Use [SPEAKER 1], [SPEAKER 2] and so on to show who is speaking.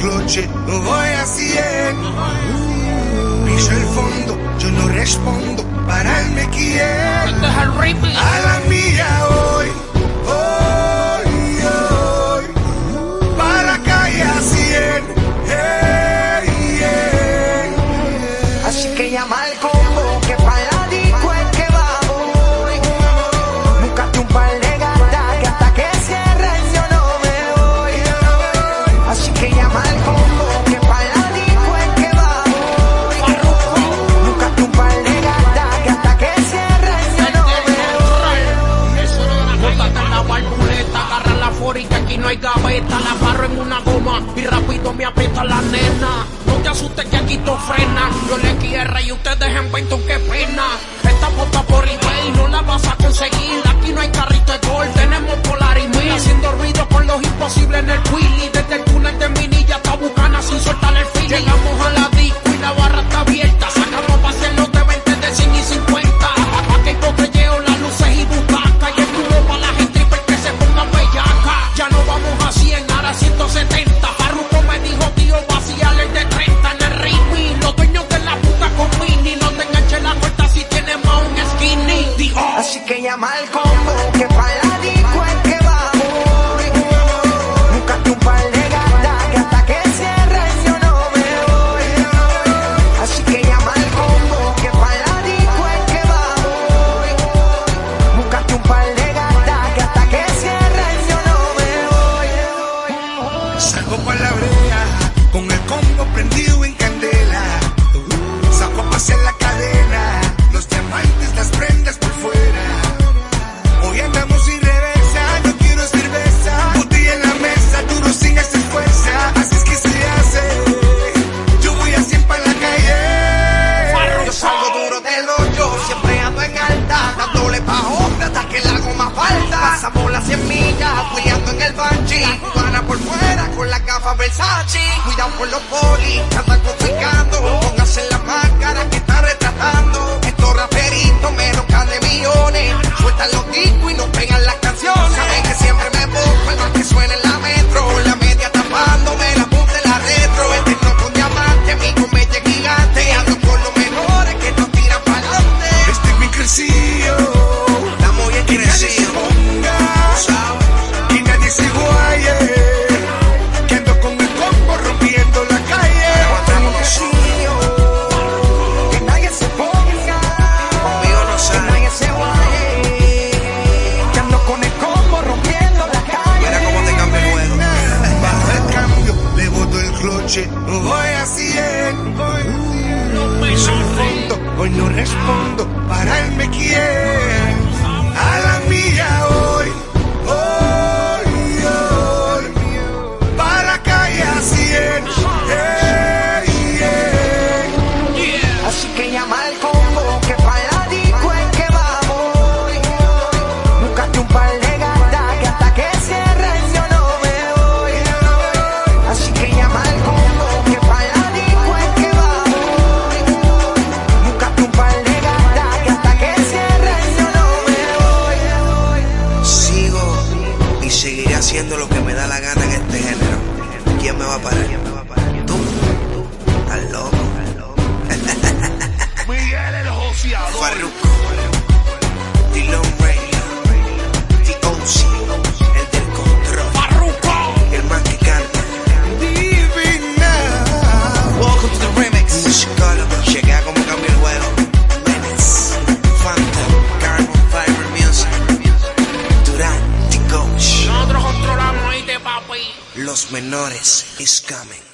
[SPEAKER 1] cloche, lo voy a 100. Piso el fondo, yo no respondo, pararme quién. A la mía hoy. la
[SPEAKER 2] barro en una goma y rápido me aprieta la nena. No te asustes que aquí te frena. Yo le quiero y ustedes en 20, qué pena.
[SPEAKER 3] Rafa Versace. Cuidado con los polis, que andan confiscando. Pónganse las máscaras que están retratando. Estos raperitos menos que de
[SPEAKER 4] millones. no
[SPEAKER 2] responde.
[SPEAKER 4] Los menores escamen.